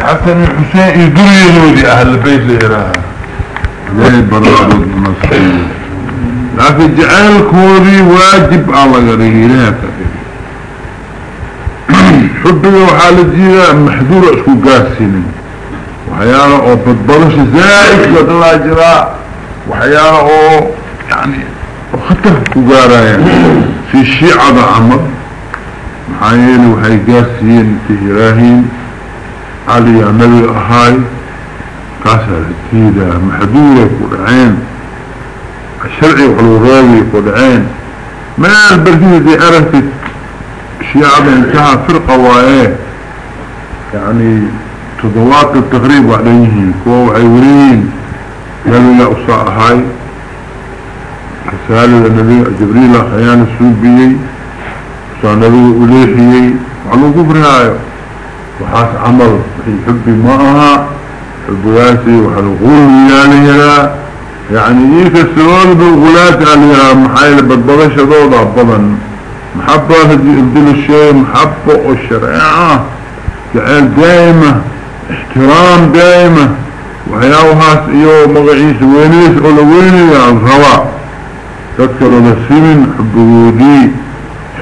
حسن الحسين يدري يودي أهل البيت لإلها زي برد المسكين لكن جعل كوري واجب على غريهنا حبه وحالة جيدة محذورة اسكو قاسين وحيانا أو بتبرش زائد قد الله جراء وحيانا أو يعني وخطر كقارا يعني. في الشيعة عمر محايل وحي قاسين تهراهين علي النبي أهاي قاسر كيدا محدودة قرعين الشرعي وحلوراوي قرعين ما البركية دي أرثت شيعة انتهى فرقة واية يعني تضوات التغريب عليهم كوو عيورين قالوا يا أصاء هاي. رسالة النبي جبريل خيان السوبيي نبي أليحيي وعلو قبرها وحاس عمل في حب معها حب ياسي وحلقول يعني يعني ايك السؤال بالغلات عليها محايلة بالبغشة دوضع بضن. محبة هدي ابدل الشيء محبة والشريعة جعل دائمة احترام دائمة. وحياوهاس ايو مغعيس وينيس اولويني عن الرواء تذكر للسمن حب ودي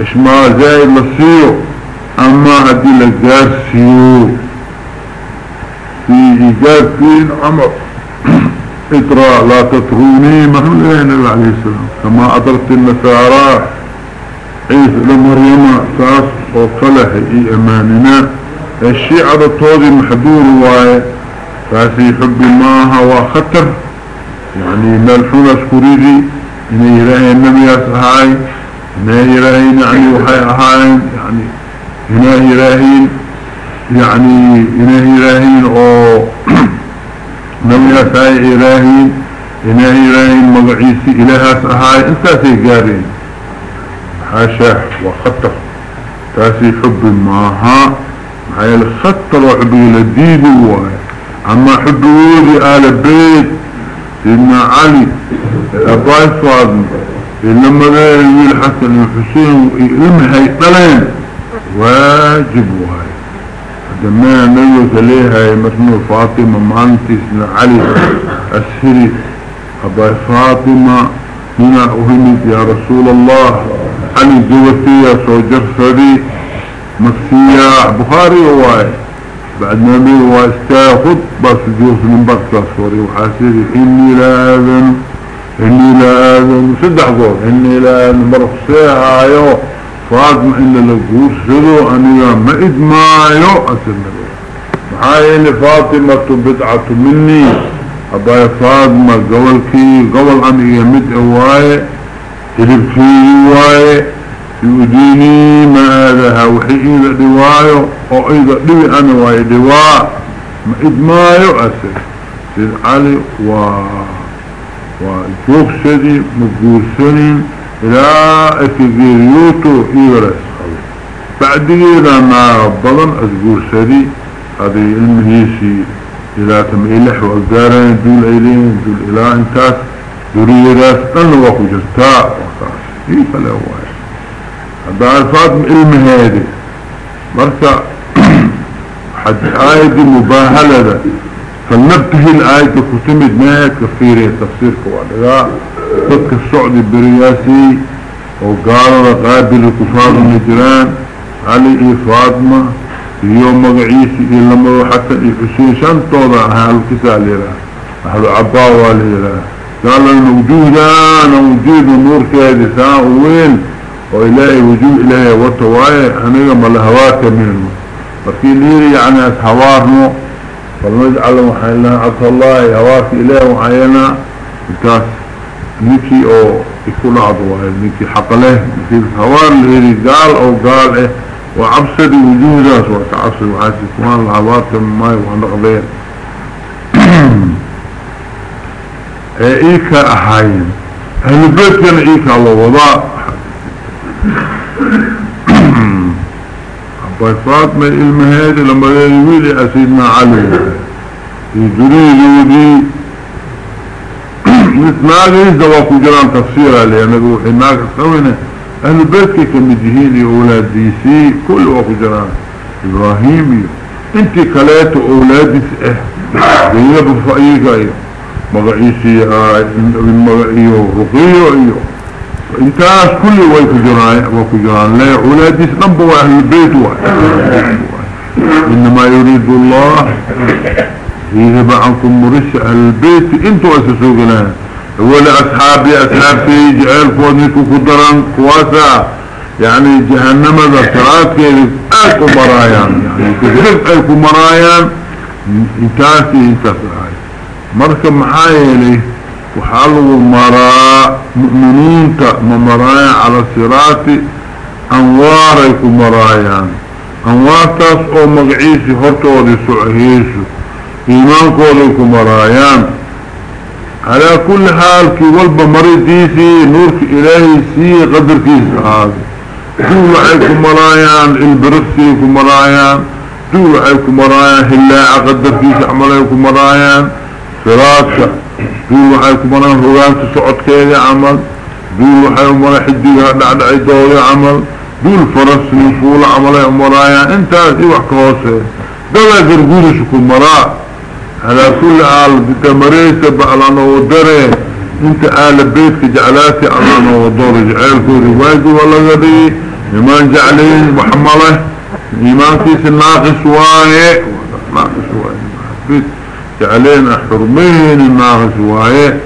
حشما زائد للسيو. أما هدي لقاسيو في ايجاد فين عمر. اترى لا تتروني مهم النبي عليه السلام. كما أدرت النسارى عيسى لمريم ساس وصلح إي اماننا الشيعة الطوضي محدور واي فاسي حب ماها وخطر. يعني ملحون اسكريدي إن إلهي النبي أسهاي إن إلهي يعني وحي أهاي يعني إن إلهي يعني إن إلهي أو نبي أسهاي إلهي إن إلهي مقعيسي إله أسهاي انت سيقارين حاشا وخطر تاسي حب معها هاي الخطر وحب للدين هو. أما حب ولي آل بيت سيدنا علي الأباي فاضم لما قال يقول حسن الحسين إلمها يطلين واجب وهاي دماء نيوك ليها مثل فاطمة مانتي سيدنا علي أسهري أباي فاطمة هنا أهمت يا رسول الله. علي جوتية سوجر سري مكسية بخاري هواي بعد نبي هو استاخد بس جوس من بركة سوري. وحاسيري إني لا آذن إني لا آذن. سدح قول إني لا آذن. برخصيها يو فاطمة إلا لقور سدو أني ما إدمايو أسر نبي محايا فاطمة بدعة مني. أبا فاطمة قولكي قول أني يمد أواي تلبكي واي يؤديني ما هذا وحي إذا دوايو. أو إذا دوي أنا واي دواء ما إدمايو أسر سيد علي و وجوخ سدي مقبول سنين إلى إفقيريوتو إيغرس بعد إذا ما ربضا أذكور سدي هذه المهيسي إلى تم إلح وأقارين دول إلين دول إله انتاس دريراس أنه وقو جرتاء وقاس. كيف له واحد؟ هذا الفاطم علم هذه. مرسى حد آية مباهلة فلنبته الآية كتمد ما كثيرة تفسير كوالغاء فتك السعودي برياسي وقال قابل كفار النجران علي إيه فاطمة يوم مقعيسي إيه لما حتى إيه شان توضع هالكسال لها أهل عباوة لها قال الموجودان وجود النور كهذه ساعة وين؟ وإلهي وجود إلهي وطواي هنيقى ملهواك منه. فكين ليري يعني أسهوارنو فلنجعل محيلنا عبد الله هواك نكي أو يكون عضواي نكي حق له نكي هوار ليري قال أو قال إيه وعبسد وجوده وتعصد وحاسي كمان الهواك من ماي وحنقضين إيكا أحاين. أهل البيت كان إيكا الله وضاء ابا فاطمة المهادي لما يقول أسيدنا علي. يجري يودي نتناقي زواكو جران تفسيرها لأنه حناك سوينا أهل البيت كمجهيلي أولاد دي سي كل واكو جران. إبراهيمي أنت كلات اولادس آه زينب فايقا ايو مغعيسي مغعيو رقيو ايو انتاس كل ويكو جران. ويكو جران. لا اولادس نبوا أهل البيت إنما يريد الله. يذهب عنكم مرش أهل البيت. إنتوا اسسوقنا ولا اصحابي اصحابي جعل فونيكو كدران كواسا يعني جهنم ذا سراتك أكو مرايان يعني كذلك أكو مرايان؟ إنتاسي إنتاسي. مركب محايلي. وحالو مراء مؤمنين مرايا على صراط أنواريكو مرايان. أنوارتاس أو مقعيسي هرتوري سعهيسو. إيمانكو مرايان. على كل حال كي والبا مريديسي نورك إلهي سي قدر كيس هذا. دول عيكم مرايان البرسيكم مرايان. دول عيكم مرايان هلاع قدر كيس عمليكم مرايان. فراتك دول عيكم مرايان هغان تسعد كيدي عمل. دول عيكم مرايان حديها بعد عيدوه عمل. دول فرس يفول عملي مرايان. انت هذه وحكوسي دول عيكم مرايان على كل آل بتمريسة بألانا ودره انت آل بيتك جعلاتي ألانا ودور جعلكو روايك ولا غدي إيمان جعلين محملة. إيمان كيس الناقص وايه ناقص بيت جعلين حرمين الناقص وايه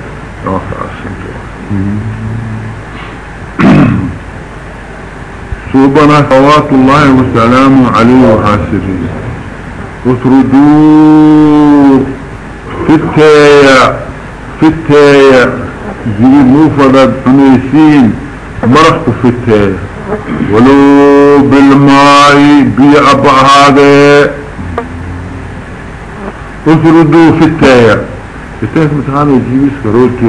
سوبنا صوات الله وسلامه عليه وحاسرين في التاية جيب مفردة حنيسين مرخوا في التاية ولو بالماء بيأبع هذا. التاية في التاية مثلا يجيبس كروتي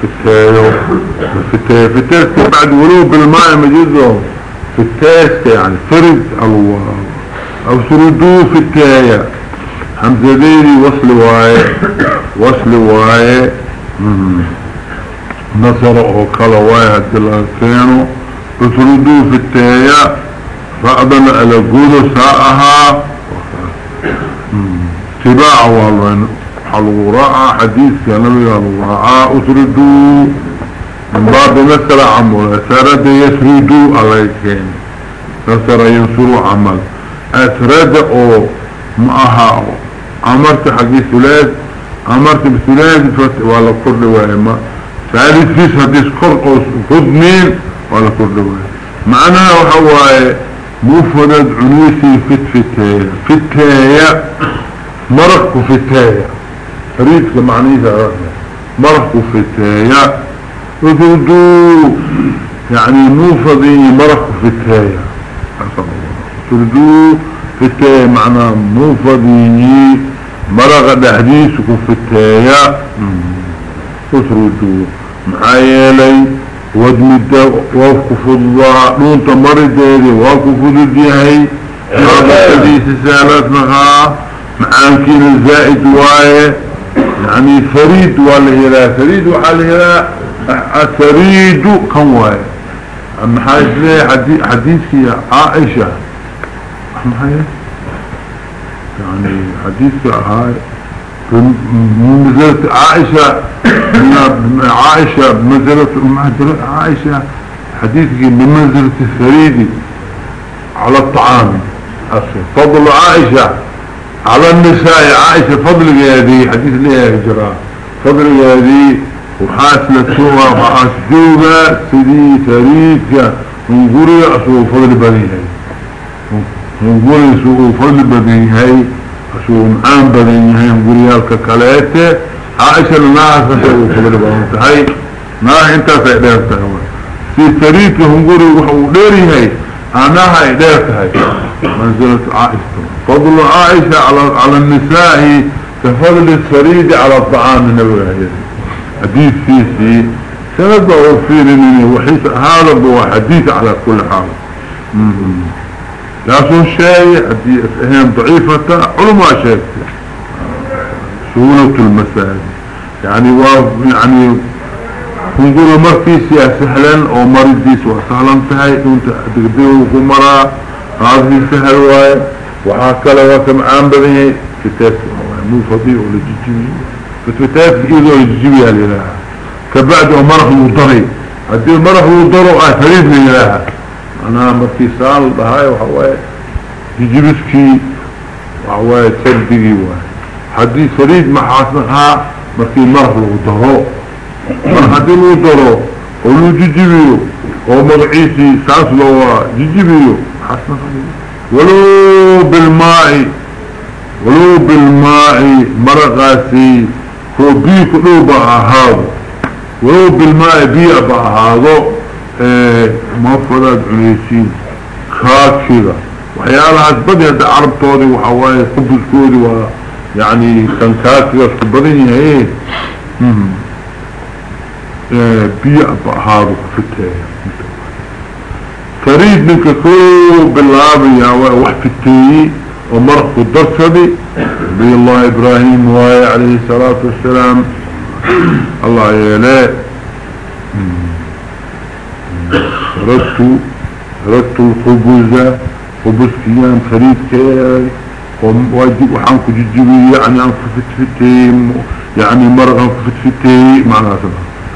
في التاية في التاية في التاية بعد ولو بالماء مجيزهم في التاست يعني فرد الواو أو سردوه في التاية. حمزة ديري وصل واي وصل واي نصر أو كلا واي هدل كانوا وسردوه في التاية. فأدنا على قولوا ساءها. تباع والله حلوراء حديث كان نبي حلوراء اسردوه بعد نسر عمل أسرد يسردوا عليكين نسر ينصروا عمل. أسرد أو معها أمرت حقي ثلاث أمرت بثلاث ولا كل وائمة. ثالث فيس حديث قرق قدنين ولا كل وائمة. معناها وحواي مفرد عنوسي فتفتايا فتايا مرق فتايا فريد كمعنيها مرق فتايا ودودو يعني موفضي مرق في التاية. تردو في التاية معنى موفضي مرق دحديثك في التاية. وتردو معايا ودمد وفق الله نون تمرد ديري وفق الديهي. هذا الحديث سالتنا معانكين الزائد وايه يعني فريد والهراء فريد وحالهراء أتريد كواي أما حاجة لي حديث هي عائشة. أما حاجة؟ يعني حديث هاي. بمنزلة عائشة عائشة بمنزلة عائشة. حديث بمنزلة الفريدي على الطعام. فضل عائشة على النساء. عائشة فضل هذه حديث ليها هجرة فضل هذه وحاسلة سوى وحاسجوغا سدي تريكا ونقولي أسوه فضل بنيهي. ونقولي سوء فضل بنيهي. أسوه معان بنيهي. ونقولي هالك كالاتي عائشة لناها سوء فضل بنيهي. ناها انت فعليرتها سي تريكا ونقولي وحو ديريهي أناها إديرتها منزلة عائشة. فضل عائشة على, على النساء. كفضل الفريد على الطعام النبي حديث فيه سند وفيرني وحيث هذا هو حديث على كل حال. لكن شيء حديث اهم ضعيفة علماء شيء. سهولة المساجد يعني يعني نقول مركي سياسة سهلا أو مريديس وسهلا تهي انت تقديه وكمرا هذه سهل واي وحاكلا وكم عام بذيه فتاك مو فضيء ولا جيجيبي فتفتاك إذا جيجيبي هالإله كبعد ومرح وضري هدي المرح وضروا آثرين من إله أنا مركي سال بهاي وحواي. جيجيبسكي وحواي تردقي واي حدي فريد محاسنها مركي مرح وضروا مرحدي وضروا ولو جيجيبيو ومضعيسي ساس لو جيجيبيو حسنا ولو بالماء. ولو بالماء مرقاسي هو بيك لو هذا ولو بالماء بيع بأهاضو آه مفردات عنيسين كاكيرا وحيالها بدي هذا عرب طوري وحواي قبل كوري ويعني كان كاكيرا سبريني إيه آه بيع بأهاضو فتايا فريد منك كو بالله يا وحفتي. ومرق الدرسبي بي الله إبراهيم واي عليه الصلاة والسلام. الله يلا ردت ردت الخبز خبز كيان فريد كيان واجب وحانك ججبي يعني انك فتفتي يعني مرق انك فتفتي معنى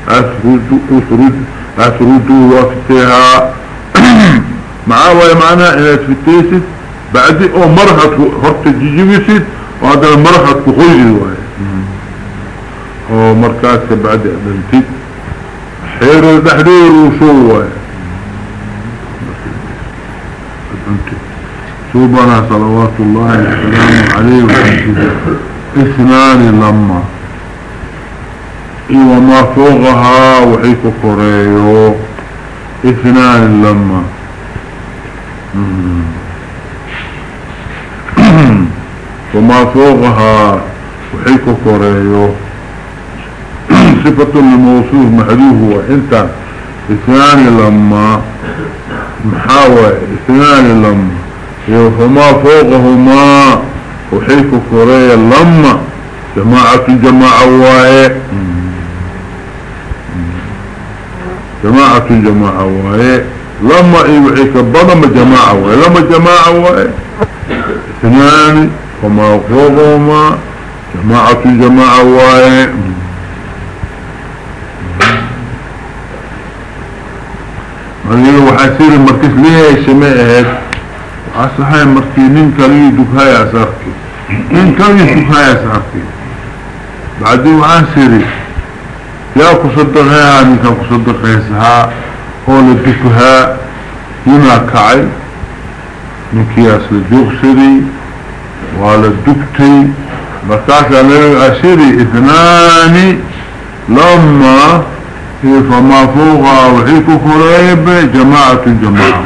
أسرد أسرد أسرد وفتها معاه ويا معناه إلى بعد أو مرحة هرت جيجيسد وهذا المرحة كخيجي واي أو مركات بعد أبنتي. حير الدحرير وشو واي سبحانه صلوات الله والسلام عليه وسلم. إثنان لما. إيوه ما فوقها وحيكو كوريو إثنان لما. وما فوقها وحيكو كوريو صفة الموصوف محدوه وانت اثنان لما. محاوى اثنان لما. فما فوقهما وحيكو كوريا لما. جماعة جماعة وايه جماعة جماعة وايه لما يوحيك بضم جماعة وايه لما جماعة وايه اثنان وما فوقهما جماعة جماعة وايه ماليه وحاسير المركز ليه شمائهات وحاسحايا مركينين كاليه دكهايا ساركي نين كاليه دكهايا ساركي بعدين وحاسيري يا كصدقها نيكا كصدقها سها. هو لدكها يما كعي نكياس لجوغسري وعلى الدكتي مركاسا للأسري اثنان لما فما فوقها وحيك كريب جماعة جماعة.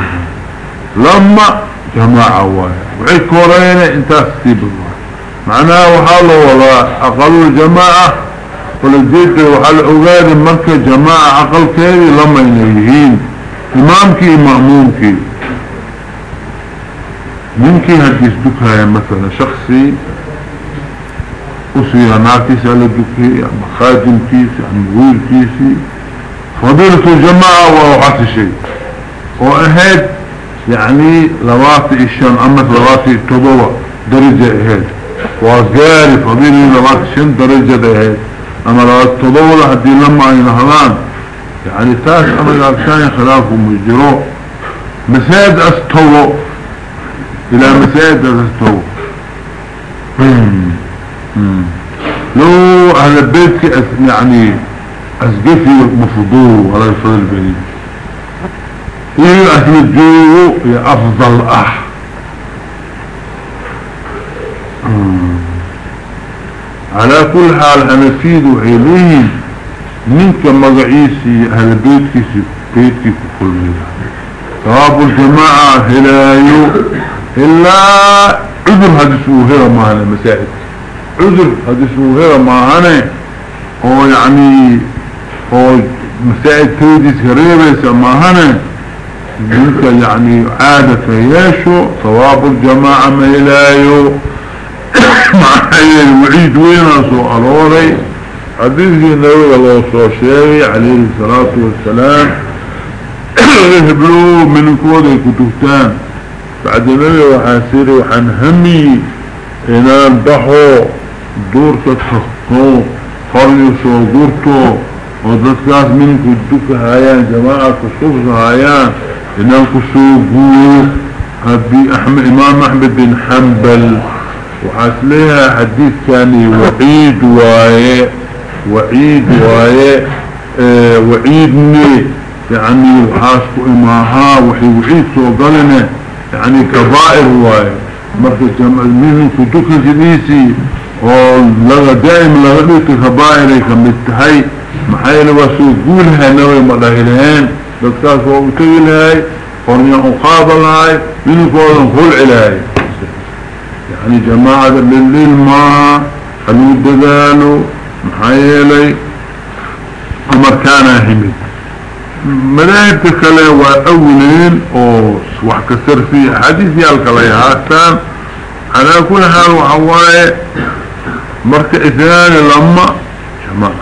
لما جماعة وحيك كريب انت استيب الله. معناه وحاله ولا أقل الجماعة ولديك وحال أغاد مركة جماعة أقل كيري لما ينهيين إمامك مأمومك منك هديس دكها مثلا شخصي أسيها ناكيس على دكي أما خادم كيسي أما غير كيسي فضيلة الجماعة ووحات الشيء وأهد يعني لواتي الشان أما لواتي التضوى درجة أهد. وقاري فضيلة لواتي الشان درجة أهد. أما لواتي التضوى لحدي لما ينهضان يعني تاس أما الأركان خلافهم يجروا مساعد أستوى. إلى مساعد أستوى لو أهل البيت يعني أسقفي مفضول ولا يفضل بني إيه أهل الجو يا أفضل أح. على كل حال هنفيد وحيلين منك مضعيسي أهل بيتك بيتك كل منها ثواب الجماعة هلايو. إلا عذر هذا سوهرة معنا مساعد. عذر هذا سوهرة معنا هو يعني هو مساعد توديس غريبة سماهنا منك يعني عادة ياشو ثواب الجماعة ما إلايو مع الوعيد وين سؤالوري حديث النبي الله صلى عليه الصلاة والسلام. يهبلوا من كود الكتبتان. بعد النبي وحاسيري وحن همي إنان بحو دور تتخطو قريو سو دورتو وددكاس منك الدك هايان جماعة كسوف هايان إنان كسو قول أبي أحمد إمام أحمد بن حنبل وحاسليها حديث كان وعيد واية وعيد واية آه وعيدني يعني وحاسكو إماها وحي وعيد سوقلنا يعني كبائر وايه مركز جمال منهم كدوك جديسي ولغا دائما لغا دوك كبائر كمتهي. محايل واسو قولها نوي مدهلهين u tegi lahay qornya u qaada lahay minkoodan hulci lahay يعني جماعة بالليل ما حلو الدذالو محايلي أمر كان همد ملايب تكالي وأولين أو وحكسر في حديث يالكالي هاتان. على كل حال وحواي مرك إثنان لما جماعة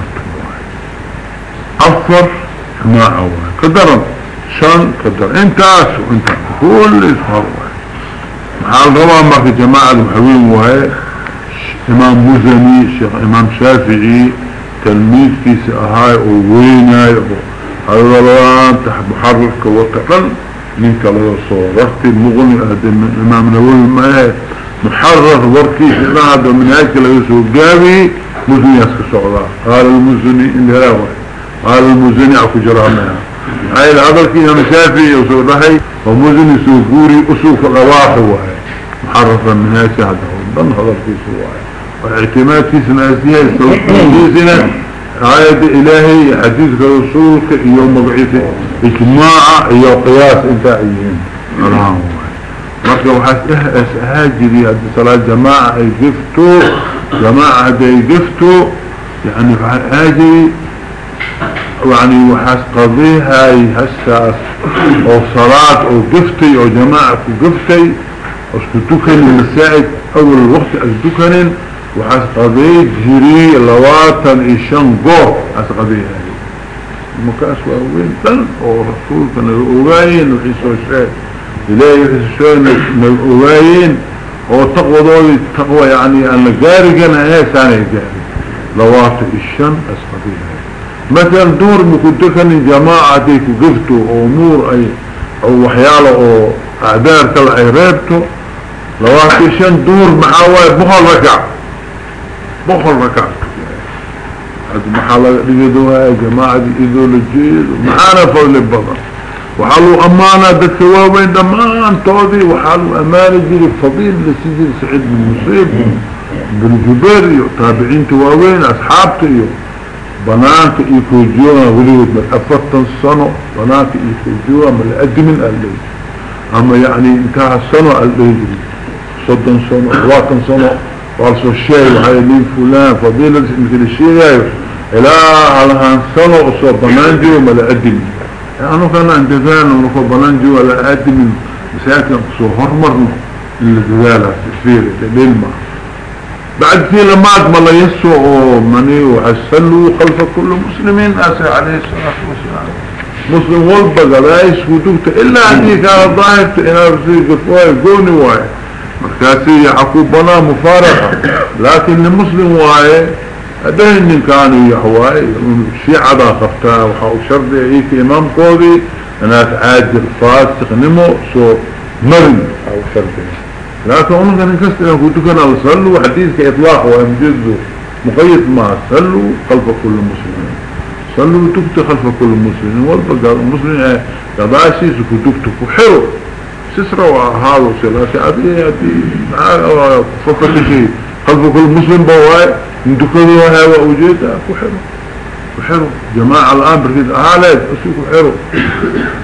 افر جماعة قدرا شان قدر انتاس وانت كل اسفر محال روا مرك جماعة المحوين وهي إمام مزني شيخ إمام شافعي تلميذ كيس أهاي وويناي. هذا تحت محرك وقفا من كلا صورتي المغني إمام نووي ما محرر وركي هذا من هيك يسوق جابي. مزني يسك سعودا قال المزني إن هلاوي قال المزني أكو جرامها هاي العضل كي هم شافي يسوق رحي ومزني سوقوري اسوق الرواح هو محرفا من هيك هذا ضمن هذا في سواء واعتماد في سناسية يسوق آيات إلهي حديث رسولك يوم بعيث إجماع إيا قياس إنتائيين مرحبا وحاسك أسهاجر يا صلاة جماعة إيقفتو جماعة إيقفتو يعني فهاجري يعني وحاس قضيها يحسى أو صلاة أو قفتي أو جماعة قفتي أسكتوكن المساعد أول الوقت أسكتوكن المساعد waxaas qadii jiri labaatan iyo shan goor as qadiihay makaas waa weyn dhan oo rasuulka naga ogaayen wixii soo sheeg إلهي يحسسون نقوين هو تقوى ذوي تقوى يعني أن قارقنا إيه ساني قارق لواطئ الشم أسقطيها مثلا دور مكدكن جماعة ديك قفتوا أمور أي أو وحيالة أو أعدار أي ريبتو لواطئ الشم دور محاوية بخل ركع بخل ركع هذا محالة لقدوها جماعة إذو لجيل معانا فضل البضر وحالو أمانة دكواوين دمان توضي وحالو أمانة جيري فضيل لسيدي سعيد بن مصيب بن جبير تابعين تواوين أصحابته بنانك إيكوجيوها وليد من أفرطن سنة. بنانك إيكوجيوها من الأدمن الليل أما يعني انتهى السنة الليل صدن سنة واقن سنة. وعرسوا الشيء وحي لين فلان فضيلة مثل الشيء إلى على سنة وصور بنانجي ومن الأدمن أنا كان عند ذان ونخو بلانجي ولا آدم مساكن سو هرمر اللي ذالها تسفير للما بعد في لمات ما لا يسوع مني وحسلوا خلف كل مسلمين. أسي عليه الصلاة والسلام. مسلم والبقى لا يسكتوك إلا عندي كان ضاهبت إنا رسيك فواي قوني واي مركاسي يحكوبنا مفارقة. لكن المسلم واي هذين كانوا يحواي الشيعة خفتها وحاو شرد ايك إمام كودي أنا تعادل فاسق نمو سو مرن أو شرد لكن كستر ان كنت كان صلوا حديث كاطلاق وامجزوا مقيد ما صلوا خلف كل مسلم. صلوا تكت خلف كل مسلم. والبقى المسلم قضاشي سكتكت كحروا سسروا وهذا سلاسي أبي أبي فقط شيء خلف كل مسلم بواي ندكذوا هوا وجيدا كحروا كحروا. جماعة الآن بركيد أهاليد أسوا كحروا.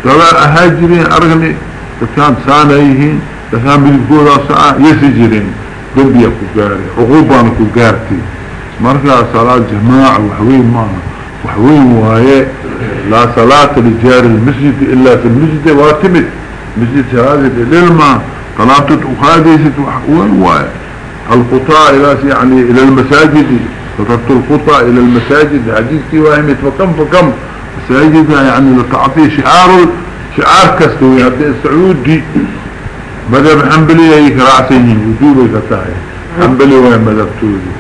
دلاء أهاجرين أرغني كان سانيهين كان بالقولة ساعة يسجرين. قبيا كجاري عقوبان كجارتي مركا صلاة جماعة وحوين ما وحوين وهي لا صلاة لجار المسجد إلا في المسجد واتمد مسجد هذه صلاة أخاديسة وحوين وهي القطاع يعني إلى المساجد. فترت القطاع إلى المساجد. حديث واهمت فكم فكم مساجد يعني لتعطي شعار شعار كستوي هذا السعودي مذهب حنبلي اي كراسين وجوبي كتاهي حنبلي وين مذهب تودي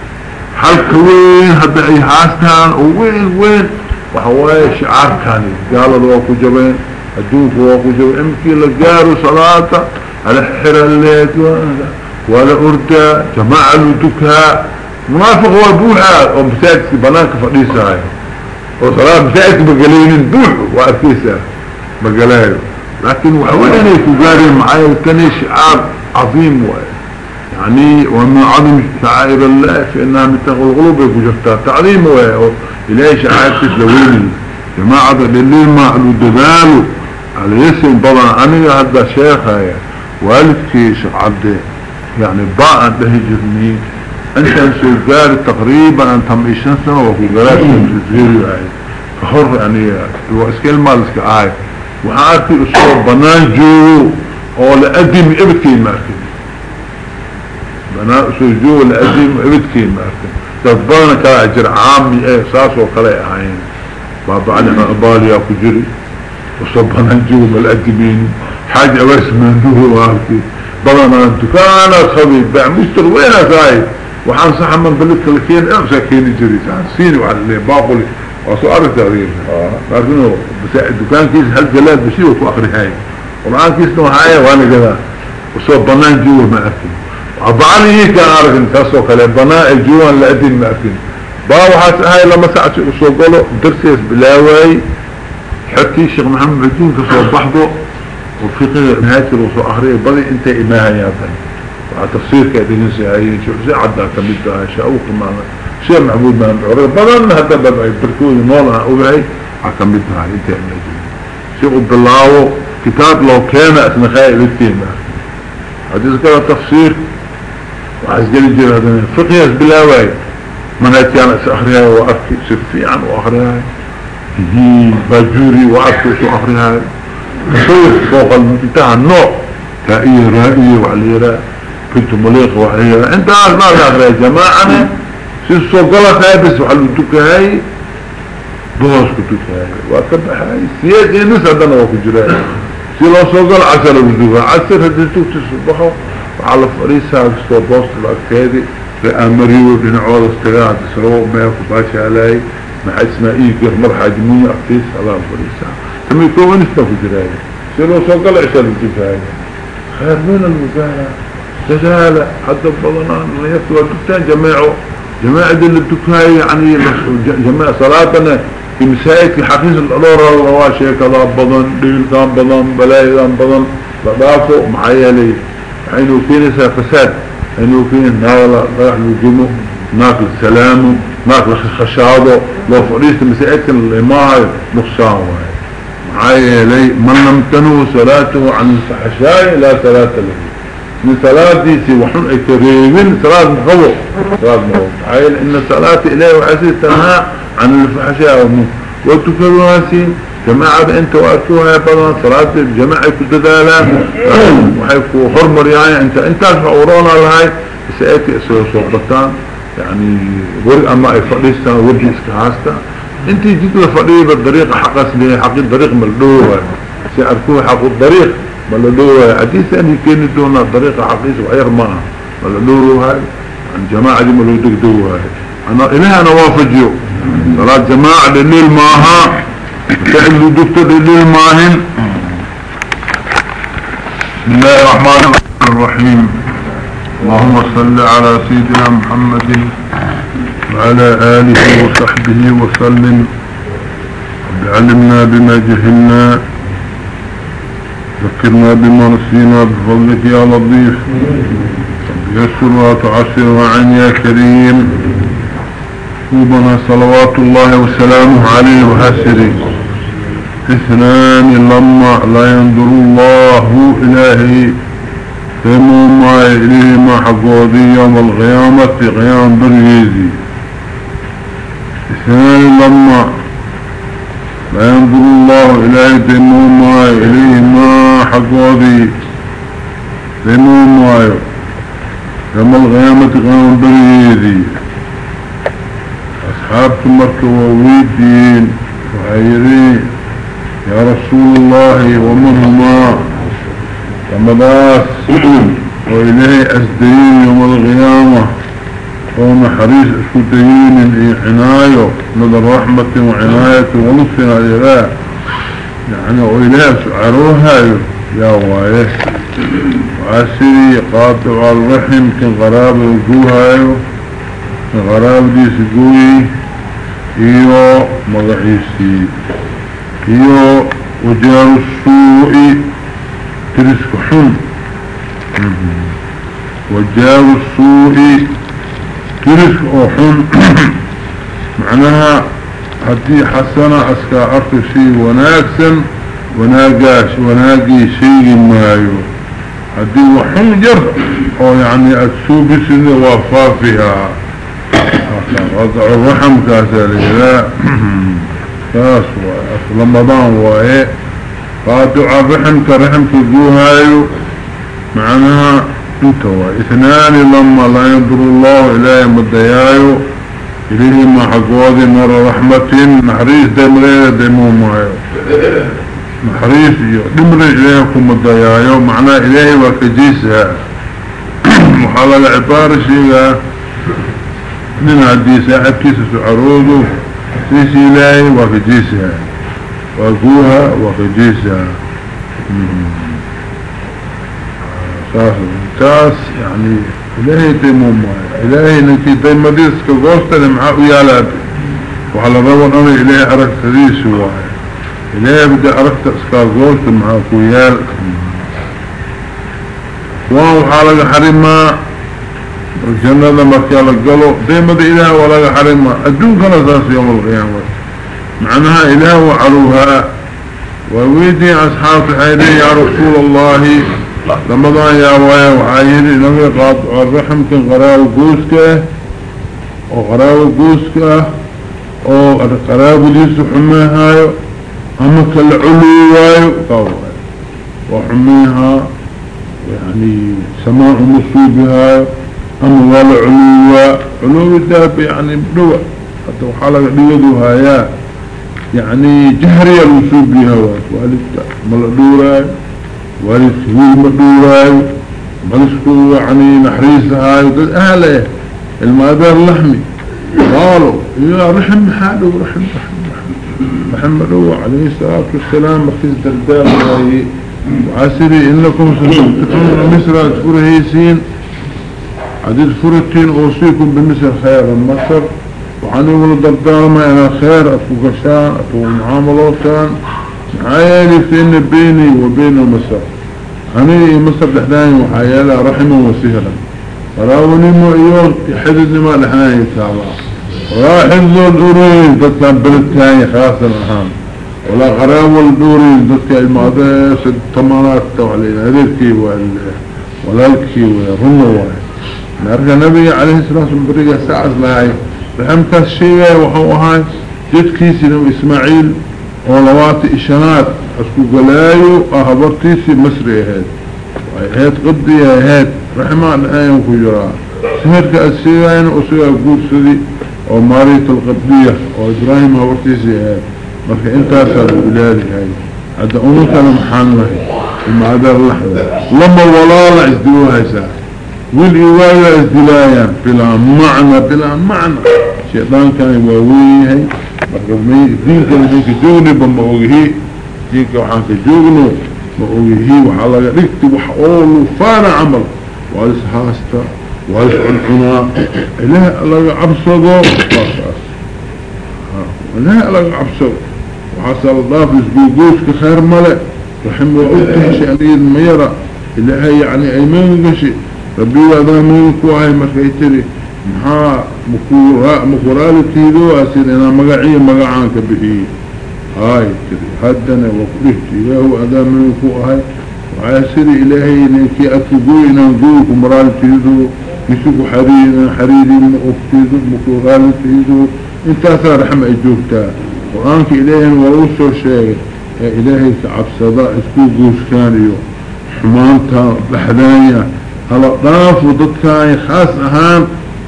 حلق وين؟ هذا اي حاستان وين وين؟ وحواي شعار كاني قال الوقو جبين الدوك وقو جبين امكي لقاروا صلاة على حر الليت ولا أردى جماعة الدكاء منافق هو بوحة ومساعد بنانك فريسة هاي. وصلاة مساعد بقلين بوح وأركيسة بقلايو لكن وحواني تجاري معايا التاني شعار عظيم وإيه يعني وما عظم شعائر الله فإنها متقل الغلوب يكجرتها تعظيم وإيه إلهي شعائر تسلوين جماعة لليل ما علو دبالو. على يسن بضان أنا هذا شيخة والدكي شعبده يعني باء به جرني أنت انسو قال تقريبا انت هم سنة وكو قلات من تزيري فحر يعني هو اسكيل مالسك آي. وعارتي أسوة بنان جو أو لأدم إبتكي ماركن بنان أسوة جو لأدم إبتكي ماركن تفضلنا كلا اجر عامي إيه ساسو كلا اهين بابا علي أبالي أكو جري. اسوه بنان جو مالأدمين حاجة بس من دوه واركي بلنا دكانا خبي باع مشتر وين سايد وحان صح من بلدك لكين اغشى كيني جري سيني وعلى اللي باقولي. وسؤال تغيير لكنه بس الدكان كيس هل جلال بشي وكو اخري هاي والآن كيس نو هاي وأنا كذا وصوب بنان جوه ما اكل وابعاني هيك كان عارف إن تاسو خلي بناء الجوه اللي أدين ما اكل باو حاس هاي لما ساعة وصوب قولوا درسيس بلاوي حكي شيخ محمد عدين كسو بحضو وفقه نهاية الوصول أخرية بلي أنت إماها يا بني. تفسير كأدين سيئين شو زي عدا كمدها شاوك معنا شيء معبود من العرب بلن هذا ببعي بركوز نولها أبعي أكمدها انت إماها شيء بالله كتاب لو كان أثنى خائل التيمة هذا ذكر تفسير وعز جل جل هذا فقه بلاوي من هاتيان أخريها وأركي سفيان وأخريها باجوري وأركي وأخريها تصور فوق انتهى النوع تائية رائية وعليرا كنت مليق وعليرا انت عارف ما اخر يا جماعة. سيسو قلت هاي بس وحلو هاي بوس كتوك هاي وكب هاي سيادة نسا دانا وكو جراي سيلو سو قل عسر وزدوها عسر هدتوك تصبحوا وعلى فريسة استوى بوست الاكتادي لأمري وابن عوض استغاث تسروا ما يكو باشا علي. مع اسمائي قر مرحة جميع اكتيس على فريسة ثم يكون استفو جراي سيلو سوقل عشان الجفاية خير من المباراة جزالة حتى بضنان يفتوى الدكتان جماعة جماعة اللي يعني جماعة صلاتنا في مسايك حقيس الألورة الرواشي كذا بضن ديل كان بضن بلاي كان بضن. لضافه معايا لي عينو كينسا فساد. عينو كين ناغلا راح لجمه ناكل سلامه. ناكل خشاده لو فريست مسايك الإماء نقصان واحد معايا لي من لم تنو صلاته عن الفحشاء لا صلاة له. من صلاتي سي وحن إكريمين صلاة مخوة صلاة مخوة معايا إن صلاة اليه وعسي تنهى عن الفحشاء وتكرواسي جماعة انت وأتوها يا بلان صلاة جماعة كددالا وحيكو حرمر يعني انت أنت شعورونا لهاي سأتي اسوه صحبتان. يعني ورق أما اي فريستا ورقي اسكهاستا انت جيت لفريه بالطريقة حق اسمه حق الطريق ملدوه. سيعرفوه حق الطريق ملدوه. حديث ان يكون دون الطريقة حقيس وغير ما ملدوه. هاي عن جماعة دي ملودك دوه أنا اليه أنا وافجيو. صلاة جماعة لليل ماها. تعلو دكتور لليل ماهن. بسم الله الرحمن الرحيم. اللهم صل على سيدنا محمد وعلى آله وصحبه وسلم. بعلمنا بما جهلنا ذكرنا بما نسينا بفضلك يا لطيف. يسر وتعسر وعن يا كريم. توبنا صلوات الله وسلامه عليه وهسره اثنان لما لا ينظر الله إلهي تيمو ما إليه ما حقودي يوم القيامة في قيام بريزي اثنان لما لا ينظر الله إليه تيمو ما إليه ما حقودي تيمو ما يوم القيامة قيام بريزي أصحاب مركوا ويدين وعيرين يا رسول الله ومن رمضان وإلهي أسدين يوم القيامة. وما حريص أسكتين عناية من رحمة وعناية ونصنا لله يعني وإلهي سعروها يا وايه وعسري قاطع الرحم كان غرابة وجوها كان غرابة دي سجوي. إيو مضعيسي. إيو وجار السوء ترسك حن وجار السوء ترسك حن معناها هدي حسنة أسكا أرتشي وناكسا وناقاش وناقي شيء مايو. هدي وحن جر أو يعني السوبس اللي وفافها. وضع الرحم كاسالي. لا. كاس رمضان وايه قاطع الرحم كرحم تجوهايو معناها انت اثنان لما لا ينظر الله إليه مديايو إليه ما حقوضي نور رحمة دمو مايو محريس دمر إليكم الضيايو معناه إلهي وكجيسها محلل عبارة شيئا. من عديسة أبكيس سعروضه سيسي إلهي وكجيسها وقوها وكجيسها تاس يعني إلهي تيموم إلهي نكي دايما ديسك غوصة لمعاه يالات وعلى الرغم أنا إلهي أرك سريس واحد إلهي بدي أردت أسكار غوشت مع كويال وهو حالك حريما الجنة مركي على القلو ديما دي إله ولا حريما أدون كان أساس يوم القيامة. معناها إله وعروها. وويدي أصحاب الحيرين يا رسول الله. رمضان يا ويا وحايري نبي قاطع الرحم كان غراو قوسكه وغراو قوسكه أو قرابو ديسو حماهايو أما كلا علواي قوة وحميها. يعني سماع مصوبها أما ولا علوا علو الداب يعني بدوة حتى وحالة ديودها يا. يعني جهرية الوصول بها والدتا ملدوراي والسهول مدوراي ملسكو يعني نحريسها يقول أهله. المادر اللحمي قالوا يا رحم حاله رحم رحم محمد هو عليه الصلاة والسلام مخيز درداء وعسري إنكم ستفتون مصر فرهيسين عدد فرتين أوصيكم بمصر خير مصر وعني ولد درداء ما أنا خير أتفو قشان أتفو معاملوتان معايا فين بيني وبين مصر. أنا مصر لحداني وحيالا رحمة وسهلا فراوني مو إيوه يحدد ما لحناني تعالى وحفظ الدورين دكا بلتاني خاصة الأهم ولا غرام الدورين دكا المعدة ست طمانات توعلينا هذيكي والالكي والرمو نرجع نبي عليه الصلاة والسلام بريقة ساعة لهاي رحمك الشيء وحوهاي جدكي سنو إسماعيل ولواتي إشانات أسكو قلايو أهبرتيسي مصري هاد. هاد قدي هاد. رحمة الآية وكجراء سهرك السيئين وسيئة قول سدي ومارية القبلية وإبراهيم هورتيسي هاي مركا انتاسا بلادي هاي. هذا أمك أنا محانة المعادر اللحظة. لما ولالا ازدلوها ساعة والإواية ازدلايا بلا معنى بلا معنى. شيطان كان يواويه مركا دين كان يجيك جوني بمأوهي دينك وحانك جوغنو مأوهي وحالا ركت وحقول فانا عمل. وعلس هاستا ويسعى الحنا إله الله عبصده إله الله عبصده وحصل الله في سبوقوش كخير ملك رحمه أبته شأني الميرة إلهي يعني أيمان قشي ربي وذا maxaa maquraalatiido asin inaa magaciyo magacaan ka bixiyey. Hay tiri haddana waa kudhehti ilaahu adaa manu ku ahay. Waxaa sida ilaahay ninkii adka gooy inaan gooy ku maraaltiido kisu ku xariir inaan xariirino oftiido maquraalatiido intaasaa raxma ay joogtaa. Qur'aanka ilaahayna waa u soo sheegay ee ilaahay ka cabsada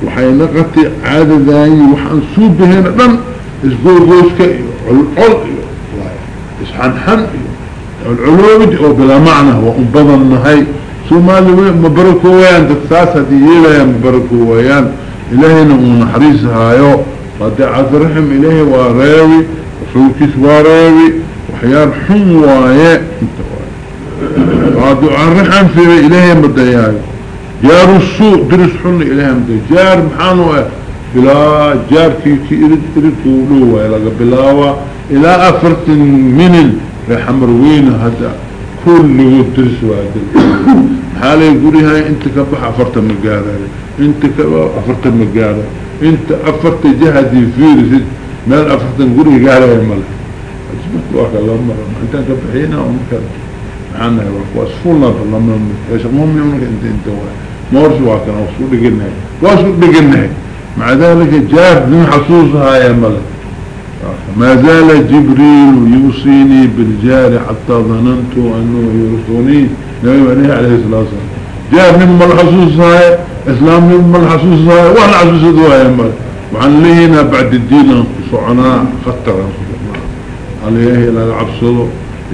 الهي الهي وحي نقطي عادة ذاي وحنسوب بهنا دم اسكو قوشكايو العل اسحن حن العلوم أو بلا معنى وانبضن هاي سومالي مبركويان تتساسة ديلا مبركويان إلهينا ونحريس هايو. قد عذرهم إلهي وراوي وصوكيس وراوي وحيار حموايا انت قادوا عن في إلهي مدياي جار السوء درس حن إلهي مدياي جار محانو بلا جار كي كي إرد إرد قولوه إلا بلاوة إلى أفرت من الحمروين هذا. كل درس وهذا حالي يقولي هاي أنت كبح أفرت مقارة. أنت كبح أفرت مقارة. أنت أفرت جهدي فيرسد ما الأفرت نقولي قارة يا ملك أجمت واقع الله مرة. أنت كبحينا ومكذا معنا واسفلنا فلما إيش مهم يونك انت أنت مورس واكن وصول لقلنا وصول لقلنا مع ذلك جاء من حصوصها يا ملك ما زال جبريل يوصيني بالجار حتى ظننت أنه يرسوني نبي عليه الصلاة والسلام. جاء من الحصوص هاي إسلام من الحصوص هاي وأنا حصوص دوا يا ملك وعن لينا بعد الدين صعنا خطرا عليه إلى العبصده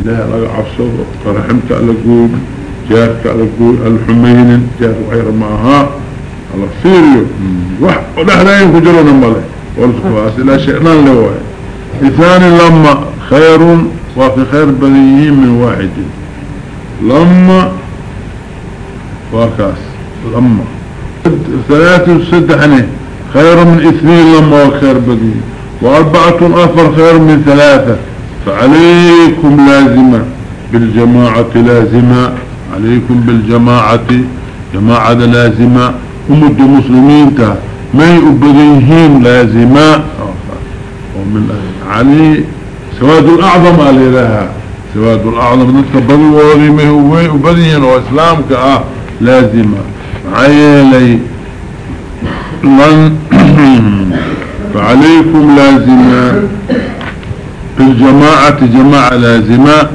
إله لغا عفصه فرحمك على قول جارك على قول الحمين جارك غير معها على فيريو ونحن ينكو جلونا مالي والسكواس إلا شئنا له إثاني لما خير وفي خير بديهين من واحد. لما وكاس. لما. ثلاثة وستحني خير من اثنين لما وخير بديهين وأربعة أفر خير من ثلاثة. فعليكم لازمة. بالجماعة لازمة. عليكم بالجماعة جماعة لازمة. أمد المسلمين ما يؤبديهم لازمة. ومن علي سواد الأعظم علي لها. سواد الأعظم نتك بدو وغيمه وبدين وإسلام كأه لازمة. عيالي لن فعليكم لازمة. في الجماعة جماعة لازمة.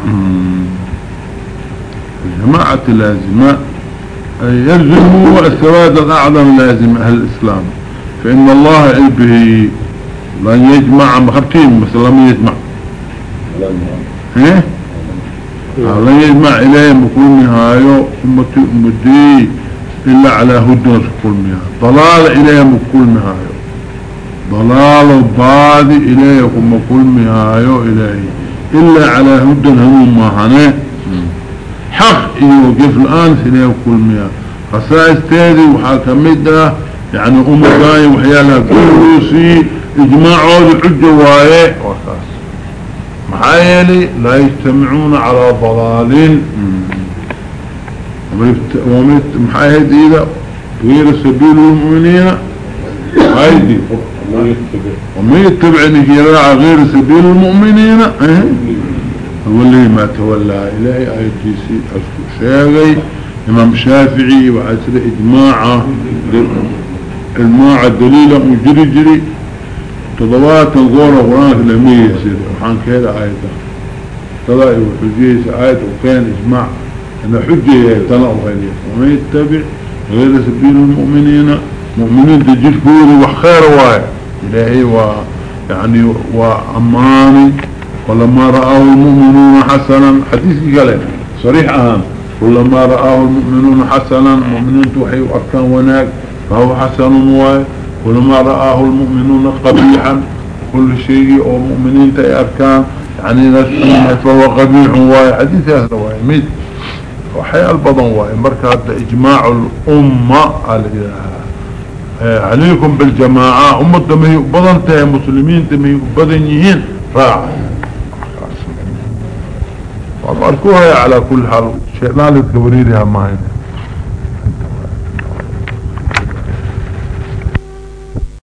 الجماعة لازمة يلزم السواد الأعظم لازم أهل الإسلام. فإن الله به لن يجمع مخبتين مثلا لم يجمع. إيه؟ لن يجمع إليه بكل نهاية أمتي أمتي إلا على هدنة كل نهاية. ضلال إليه بكل نهاية. ضلال بعض إليكم وكل مهايو إلهي إلا على هدى هم ماهنه حق يوقف الآن إليه كل مهايو خصائص تادي وحاكمتها يعني أم قاية وحيالها كلوسي إجماعه الحجة واية. وخاص محايلي لا يجتمعون على ضلال ومت محايد إذا غير سبيل المؤمنين. هايدي ومن يتبعني في راعة غير سبيل المؤمنين. آه هو اللي ما تولى إلهي آية جيسي شاغي إمام شافعي وعسر إجماعة إجماعة دليلة مجري جري تضوات الغورة قرآن الأمية يسير. وحان كهذا آية تضائي وحجيس آية وكان إجماع. أن حجة يتنقوا غيرية ومن يتبع غير سبيل المؤمنين. مؤمنين تجيش كوري وخير واي. إلهي و يعني وأماني. ولما رآه المؤمنون حسنا حديث قال صريح أهم. ولما رآه المؤمنون حسنا مؤمنين توحي وأركان وناك فهو حسن واي. ولما رآه المؤمنون قبيحا كل شيء أو مؤمنين تأي أركان يعني نفسه فهو قبيح واي. حديث هذا واي ميت. وحياة البضن واي. مركز إجماع الأمة عليكم بالجماعة. أمة دمي بدن مسلمين دمي بدن يهين. راع وأركوها على كل حال. لا لتكبريرها معين